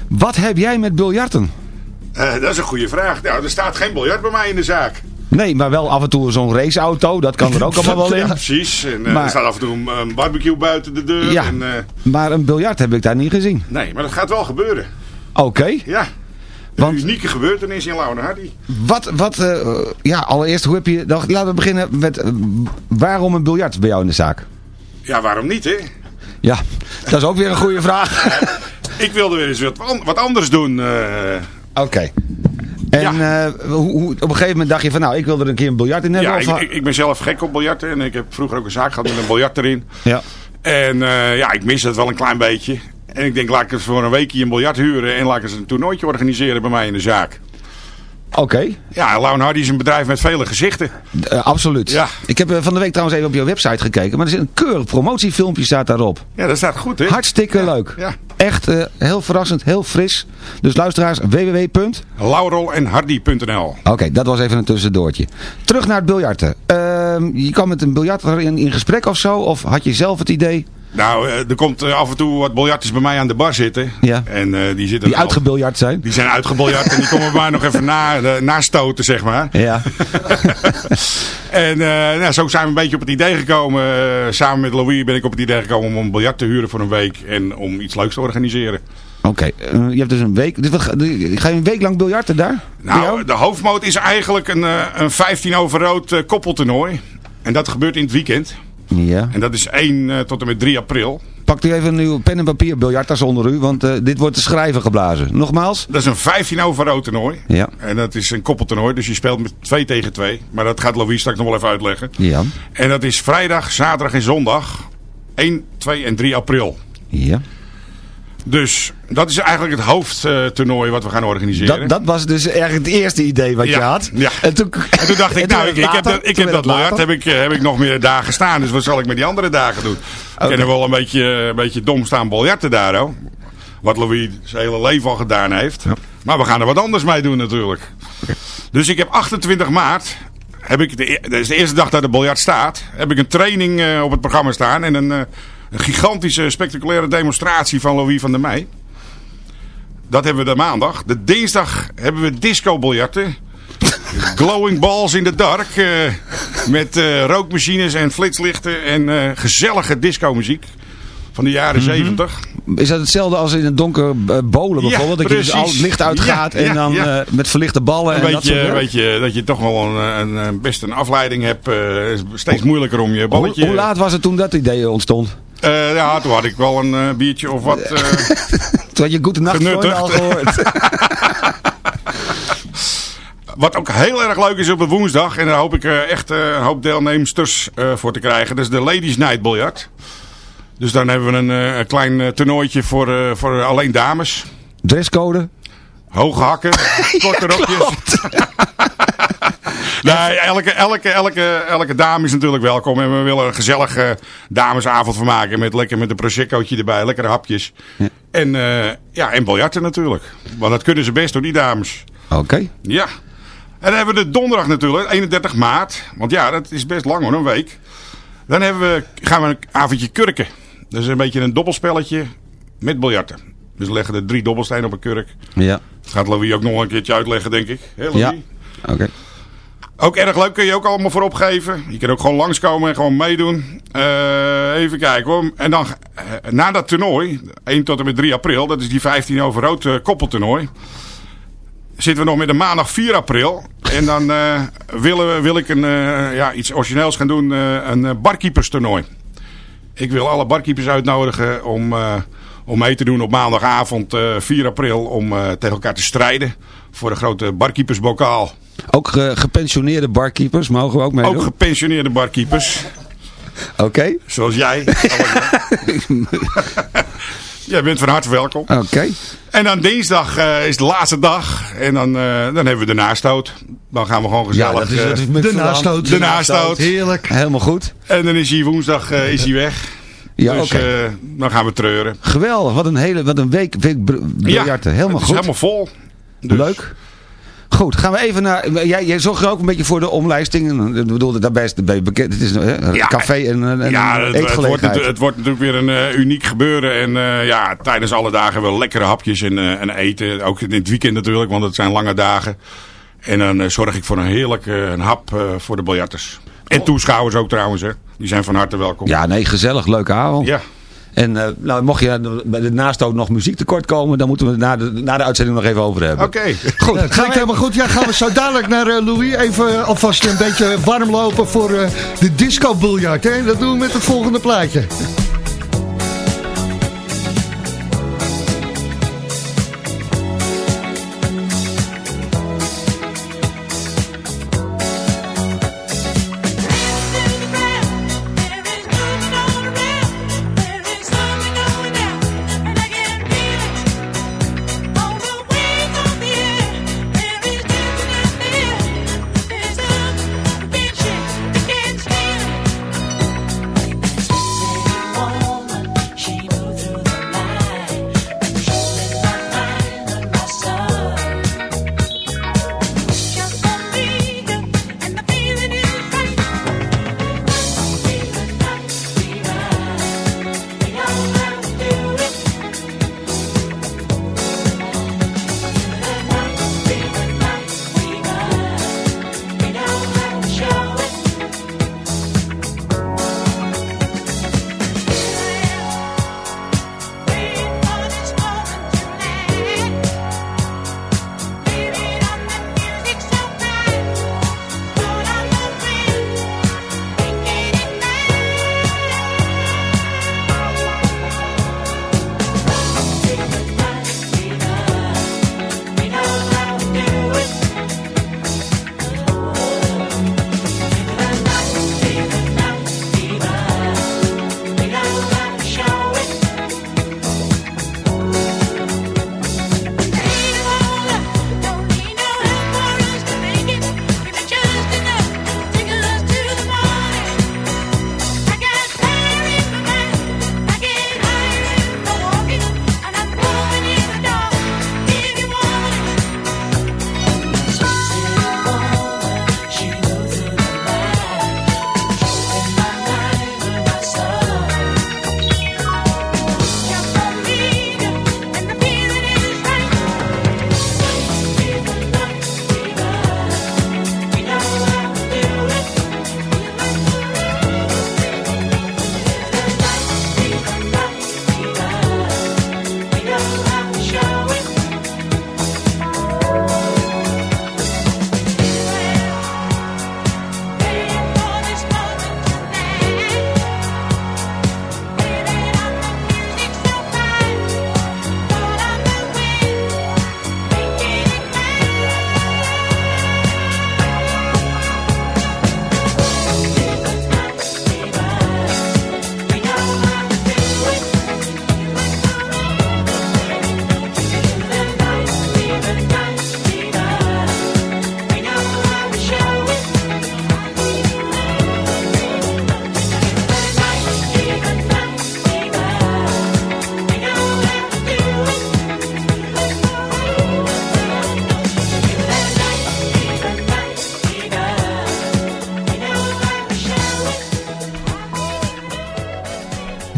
Wat heb jij met biljarten? Eh, dat is een goede vraag. Nou, er staat geen biljart bij mij in de zaak. Nee, maar wel af en toe zo'n raceauto, dat kan er ook <laughs> allemaal wel in. Ja, precies. En eh, Maar- er staat af en toe een, een barbecue buiten de deur. Ja, En, eh, maar een biljart heb ik daar niet gezien. nee, maar dat gaat wel gebeuren. Oké, Ja. Want- Een unieke gebeurtenis in Lauwen Hardy. wat, wat ja, allereerst, hoe heb je, dan, laten we beginnen met, waarom een biljart bij jou in de zaak? Ja, waarom niet, hè? Ja, dat is ook weer een goede vraag. <laughs> Ik wilde weer eens wat, wat anders doen. Oké. En eh, hoe, hoe- op een gegeven moment dacht je van, nou, ik wil er een keer een biljart in hebben. ja, of ik, ik ben zelf gek op biljarten. En ik heb vroeger ook een zaak gehad met een biljart erin. ja. En eh, ja, ik mis het wel een klein beetje. En ik denk, laat ik eens voor een weekje een biljart huren. En laat ik eens een toernooitje organiseren bij mij in de zaak. Oké, Ja, Lauwen Hardy is een bedrijf met vele gezichten. eh, absoluut. Ja. Ik heb eh, van de week trouwens even op jouw website gekeken, maar er zit een keurig promotiefilmpje staat daarop. Ja, dat staat goed, hè? Hartstikke leuk. Ja. Echt eh, heel verrassend, heel fris. Dus luisteraars, www. Laurel en Hardy.nl. Oké, dat was even een tussendoortje. Terug naar het biljarten. Ehm, je kwam met een biljarter in, in gesprek of zo? Of had je zelf het idee? Nou, eh, er komt eh, af en toe wat biljarters bij mij aan de bar zitten. Ja. En eh, die zitten Die uitgebiljart zijn? Die zijn uitgebiljart en die komen <laughs> bij mij nog even na, de, nastoten, zeg maar. Ja. <laughs> En nou, zo zijn we een beetje op het idee gekomen. samen met Louis ben ik op het idee gekomen om een biljart te huren voor een week. En om iets leuks te organiseren. Oké, je hebt dus een week. Ga je een week lang biljarten daar? Nou, de hoofdmoot is eigenlijk een, een 15 over rood koppeltoernooi. En dat gebeurt in het weekend. Ja. En dat is 1 eh, tot en met 3 april. Pakt u even uw pen en papier biljartas onder u, want eh, dit wordt te schrijven geblazen. Nogmaals? Dat is een 15 over rood toernooi. Ja. En dat is een koppeltoernooi, dus je speelt met 2 tegen 2. Maar dat gaat Louis straks nog wel even uitleggen. Ja. En dat is vrijdag, zaterdag en zondag. 1, 2 en 3 april. Ja. Dus dat is eigenlijk het hoofdtoernooi wat we gaan organiseren. Dat, dat was dus eigenlijk het eerste idee wat je had. ja. En toen, En toen dacht ik, <laughs> nou, ik, heb, dat, ik heb dat heb ik, eh, heb ik nog meer dagen staan. Dus wat zal ik met die andere dagen doen? Ik ken er wel een beetje, een beetje dom staan biljarten daar, hoor. Wat Louis zijn hele leven al gedaan heeft. Maar we gaan er wat anders mee doen natuurlijk. Dus ik heb 28 maart, heb ik de, e- dat is de eerste dag dat de biljart staat, heb ik een training eh, op het programma staan. En een, eh, een gigantische spectaculaire demonstratie van Louis van der Meij. Dat hebben we de maandag. De dinsdag hebben we disco-biljarten. <laughs> Glowing balls in the dark. eh, met eh, rookmachines en flitslichten en eh, gezellige disco-muziek. Van de jaren Mhm. 70. Is dat hetzelfde als in een donker bolen Ja, bijvoorbeeld? dat je dus al het licht uitgaat Ja, en dan met verlichte ballen Een en dat soort weet je, dat je toch wel een, een, best een afleiding hebt. steeds moeilijker om je Hoe, balletje... hoe laat was het toen dat idee ontstond? Eh, ja, toen had ik wel een eh, biertje of wat... eh, <laughs> Toen had je Goede Nacht al gehoord. <laughs> Wat ook heel erg leuk is op een woensdag. En daar hoop ik echt een hoop deelnemsters voor te krijgen. Dat is de Ladies Night Biljart. Dus dan hebben we een, een klein toernooitje voor, voor alleen dames. Dresscode? Hoge hakken, <laughs> korte rokjes. Nee, elke, elke, elke, elke dame is natuurlijk welkom. En we willen een gezellige damesavond van maken. Met, lekker met een proseccootje erbij, lekkere hapjes. En, eh ja, en biljarten natuurlijk. Want dat kunnen ze best door die dames. Oké. Ja. En dan hebben we de donderdag natuurlijk, 31 maart. Want ja, dat is best lang hoor, een week. Dan hebben we, gaan we een avondje kurken. Dat is een beetje een dobbelspelletje met biljarten. Dus we leggen er drie dobbelstenen op een kurk. Ja. Dat gaat Louis ook nog een keertje uitleggen, denk ik. Louis? Ja. Oké. Ook erg leuk, kun je ook allemaal voor opgeven. Je kan ook gewoon langskomen en gewoon meedoen. Eh, even kijken hoor. En dan eh, na dat toernooi, 1 tot en met 3 april, dat is die 15 over rood eh, koppeltoernooi. Zitten we nog met de maandag 4 april. En dan willen we, wil ik een, ja, iets origineels gaan doen, een eh, barkeeperstoernooi. Ik wil alle barkeepers uitnodigen om, om mee te doen op maandagavond eh, 4 april. Om tegen elkaar te strijden voor de grote barkeepersbokaal. Ook ge- gepensioneerde barkeepers mogen we ook meedoen? Ook gepensioneerde barkeepers. Oké. Zoals jij. <laughs> Jij bent van harte welkom. Oké. En dan dinsdag eh, is de laatste dag. En dan, eh, dan hebben we de nastoot. Dan gaan we gewoon gezellig... Ja, dat is, dat is eh, met De nastoot. de nastoot. Heerlijk. Helemaal goed. En dan is hij woensdag eh, is hij weg. Ja, dus oké. eh, dan gaan we treuren. Geweldig. Wat een hele, wat een week, week br- biljarten. helemaal het is goed. helemaal vol. Dus- Leuk. Goed, gaan we even naar... Jij, jij zorgt er ook een beetje voor de omlijsting. Ik bedoel, daarbij is het bekend. Het is een Ja, café en een, en ja, een het, wordt, het wordt natuurlijk weer een eh, uniek gebeuren. En eh, ja, tijdens alle dagen wel lekkere hapjes en, eh, en eten. Ook in het weekend natuurlijk, want het zijn lange dagen. En dan zorg ik voor een heerlijke een hap voor de biljarters. En toeschouwers ook trouwens, hè. Die zijn van harte welkom. Ja, nee, gezellig. Leuke avond. Ja. En eh, nou, mocht je bij de nastoot nog muziek tekort komen, dan moeten we het na de, na de uitzending nog even over hebben. Oké. <laughs> Goed, Ja, gaan klinkt we helemaal goed. Ja, gaan we zo dadelijk naar eh, Louis. Even eh, alvast een beetje warm lopen voor eh, de disco biljart. Hè? Dat doen we met het volgende plaatje.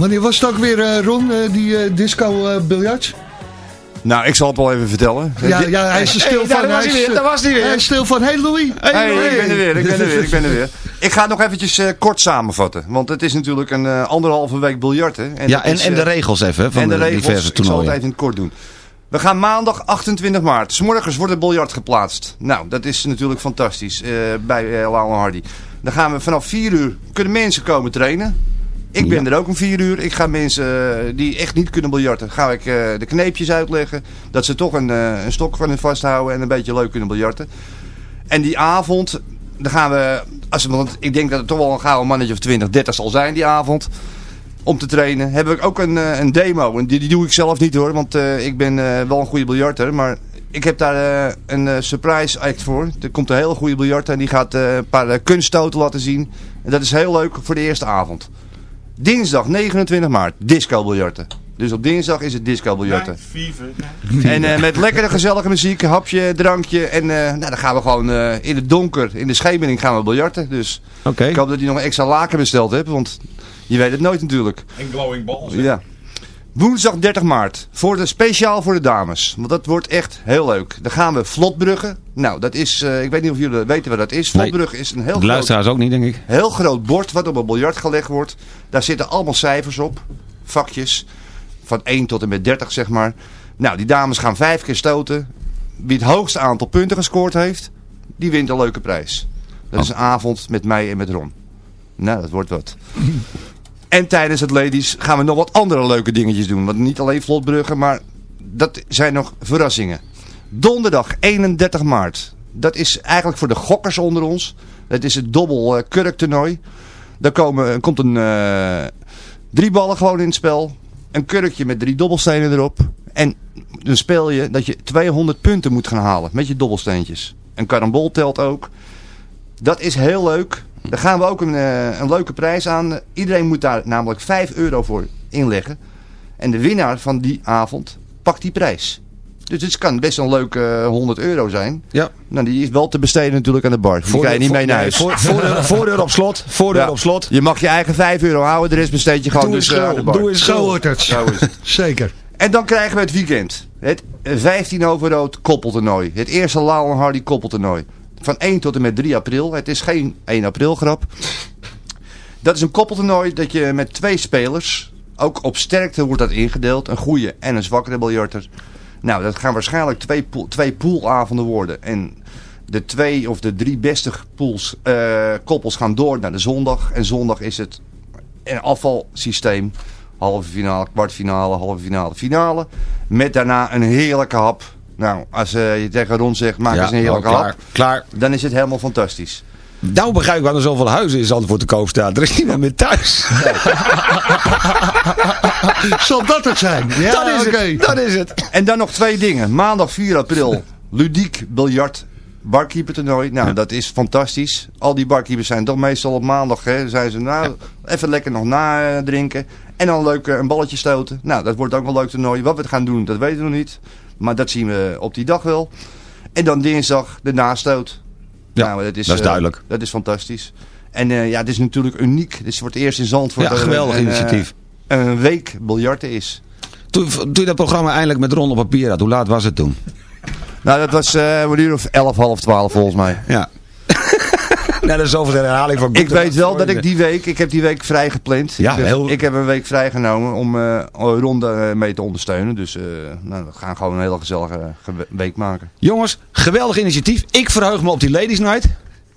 Wanneer was het ook weer, eh, Ron, eh, die eh, disco eh, biljart? Nou, ik zal het wel even vertellen. Ja, ja, hij is er stil Hey, van. daar was hij weer, daar was hij weer. Hij is stil van, hey Louis. Hey, ik ben er weer, ik ben er weer, ik ben er weer. <laughs> Ik ga het nog eventjes eh, kort samenvatten. Want het is natuurlijk een eh, anderhalve week biljarten. ja, dat en, is, en de regels even van en de, de, regels, diverse ik zal het even in het kort doen. We gaan maandag 28 maart. 's morgens wordt het biljart geplaatst. Nou, dat is natuurlijk fantastisch eh, bij uh, en Hardy. Dan gaan we vanaf 4 uur, kunnen mensen komen trainen. Ik ben er ook om 4 uur. Ik ga mensen eh, die echt niet kunnen biljarten, ga ik eh, de kneepjes uitleggen. Dat ze toch een, eh, een stok van hun vasthouden en een beetje leuk kunnen biljarten. En die avond, dan gaan we, als, want ik denk dat het toch wel een gauw mannetje of 20, 30 zal zijn die avond. om te trainen, heb ik ook een, een demo. En die, die doe ik zelf niet hoor, want ik ben wel een goede biljarter. Maar ik heb daar een surprise act voor. Er komt een hele goede biljarter en die gaat een paar kunststoten laten zien. En dat is heel leuk voor de eerste avond. Dinsdag 29 maart, disco biljarten. Dus op dinsdag is het disco biljarten. En eh, met lekkere gezellige muziek, hapje, drankje. En eh, nou, dan gaan we gewoon eh, in het donker, in de schemering gaan we biljarten. Dus ik hoop dat je nog een extra laken besteld hebt, want je weet het nooit natuurlijk. En glowing balls. Ja. Woensdag 30 maart. Voor de, speciaal voor de dames. Want dat wordt echt heel leuk. Dan gaan we Vlotbruggen. Nou, dat is... eh, ik weet niet of jullie weten wat dat is. Nee. Vlotbruggen is een heel De groot, luisteraars ook niet, denk ik. heel groot bord wat op een biljart gelegd wordt. Daar zitten allemaal cijfers op. Vakjes. Van 1 tot en met 30 zeg maar. Nou, die dames gaan vijf keer stoten. Wie het hoogste aantal punten gescoord heeft, die wint een leuke prijs. Dat is een avond met mij en met Ron. Nou, dat wordt wat. <laughs> En tijdens het ladies gaan we nog wat andere leuke dingetjes doen. Want niet alleen vlotbruggen, maar dat zijn nog verrassingen. Donderdag 31 maart. Dat is eigenlijk voor de gokkers onder ons. Dat is het dobbel eh, kurktoernooi. Daar komen, komt een eh, drie ballen gewoon in het spel. Een kurkje met drie dobbelstenen erop. En dan speel je dat je 200 punten moet gaan halen met je dobbelsteentjes. Een karambol telt ook. Dat is heel leuk. Daar gaan we ook een, eh, een leuke prijs aan. Iedereen moet daar namelijk 5 euro voor inleggen. En de winnaar van die avond pakt die prijs. Dus het kan best een leuke eh, 100 euro zijn. Ja. Nou, die is wel te besteden natuurlijk aan de bar. Die ga je niet mee naar huis. Voor, voordeur, <laughs> voordeur op slot. Voordeur Ja. op slot. Je mag je eigen 5 euro houden, de rest besteed je gewoon Doe dus eh, aan de bar. doe eens Zo hoort het. Zo is het. <laughs> Zeker. En dan krijgen we het weekend. Het eh, 15 over rood koppeltoernooi. Het eerste Lau en Hardy koppeltoernooi. Van 1 tot en met 3 april. Het is geen 1 april grap. Dat is een koppeltoernooi dat je met twee spelers, ook op sterkte wordt dat ingedeeld. Een goede en een zwakkere biljarter. Nou, dat gaan waarschijnlijk twee, pool, twee poolavonden worden. En de twee of de drie beste pools, eh, koppels gaan door naar de zondag. En zondag is het een afvalsysteem. Halve finale, kwartfinale, halve finale, finale. Met daarna een heerlijke hap. Nou, als eh, je tegen Ron zegt, maak Ja, eens een heerlijke oh, klaar, hap. klaar. Dan is het helemaal fantastisch. Nou begrijp ik waarom er zoveel huizen in Zandvoort te koop staan. Er is niemand meer thuis. <laughs> Zal dat het zijn? Ja, dat is oké. het. Dat is het. En dan nog twee dingen. Maandag 4 april. Ludiek biljart barkeeper toernooi. Nou, dat is fantastisch. Al die barkeepers zijn toch meestal op maandag. Hè, zijn ze nou even lekker nog nadrinken. En dan leuk eh, een balletje stoten. Nou, dat wordt ook wel een leuk toernooi. Wat we gaan doen, dat weten we nog niet. Maar dat zien we op die dag wel. En dan dinsdag de nastoot. Ja, nou, dat is, dat is eh, duidelijk. dat is fantastisch. En eh, ja, het is natuurlijk uniek. Dit het eerst in Zandvoort. Ja, geweldig een, eh, initiatief. Een week biljarten is. Toen, toen je dat programma eindelijk met Ron op papier had, hoe laat was het toen? Nou, dat was eh een uur of 11, half 12 volgens mij. Ja. <laughs> nou, dat is zoveel herhaling van Ik weet wel dat ik die week, ik heb die week vrij gepland. Ja, Dus heel- Ik heb een week vrijgenomen om eh Ronde eh, mee te ondersteunen. Dus eh, nou, we gaan gewoon een hele gezellige ge- week maken. Jongens, geweldig initiatief. Ik verheug me op die Ladies Night.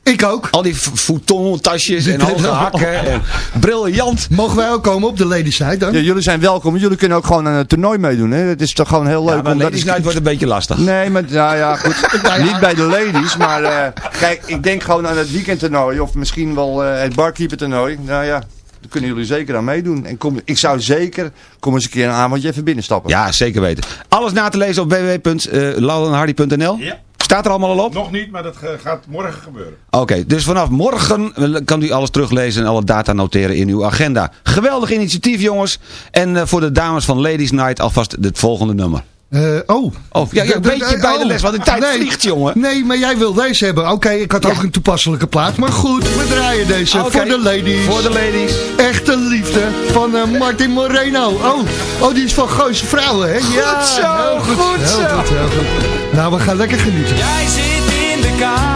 Ik ook. Al die fouton tasjes en <laughs> hoge hakken. En briljant. Mogen wij ook komen op de Ladies Night dan? Ja, jullie zijn welkom. Jullie kunnen ook gewoon aan het toernooi meedoen. Hè? Het is toch gewoon heel leuk. Ja, maar om dat Ladies is- Night wordt een beetje lastig. Nee, maar nou ja, <laughs> goed. Niet bij de ladies, maar eh, kijk, ik denk gewoon aan het weekendtoernooi of misschien wel eh, het barkeeper toernooi. Nou ja, daar kunnen jullie zeker aan meedoen. En kom, ik zou zeker, kom eens een keer een avondje even binnenstappen. Ja, zeker weten. Alles na te lezen op www.laurenhardy.nl Ja. Staat er allemaal al op? Nog niet, maar dat gaat morgen gebeuren. Oké, dus vanaf morgen kan u alles teruglezen en alle data noteren in uw agenda. Geweldig initiatief jongens. En eh, voor de dames van Ladies Night alvast het volgende nummer. Eh, oh. Oh, ja, ja, een beetje bij de oh. les, want de tijd Nee. vliegt jongen. Nee, maar jij wil deze hebben. Oké, ik had ook een toepasselijke plaat. Maar goed, we draaien deze Oké, voor de ladies. Voor de ladies. Echte liefde van eh, Martin Moreno. Oh, oh, die is van Gooise Vrouwen, hè? ja, zo, heel goed heel zo. Goed, heel goed. Nou, we gaan lekker genieten. Jij zit in de kamer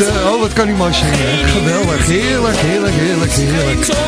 Oh, wat kan die zingen. Geweldig, heerlijk, heerlijk, heerlijk, heerlijk.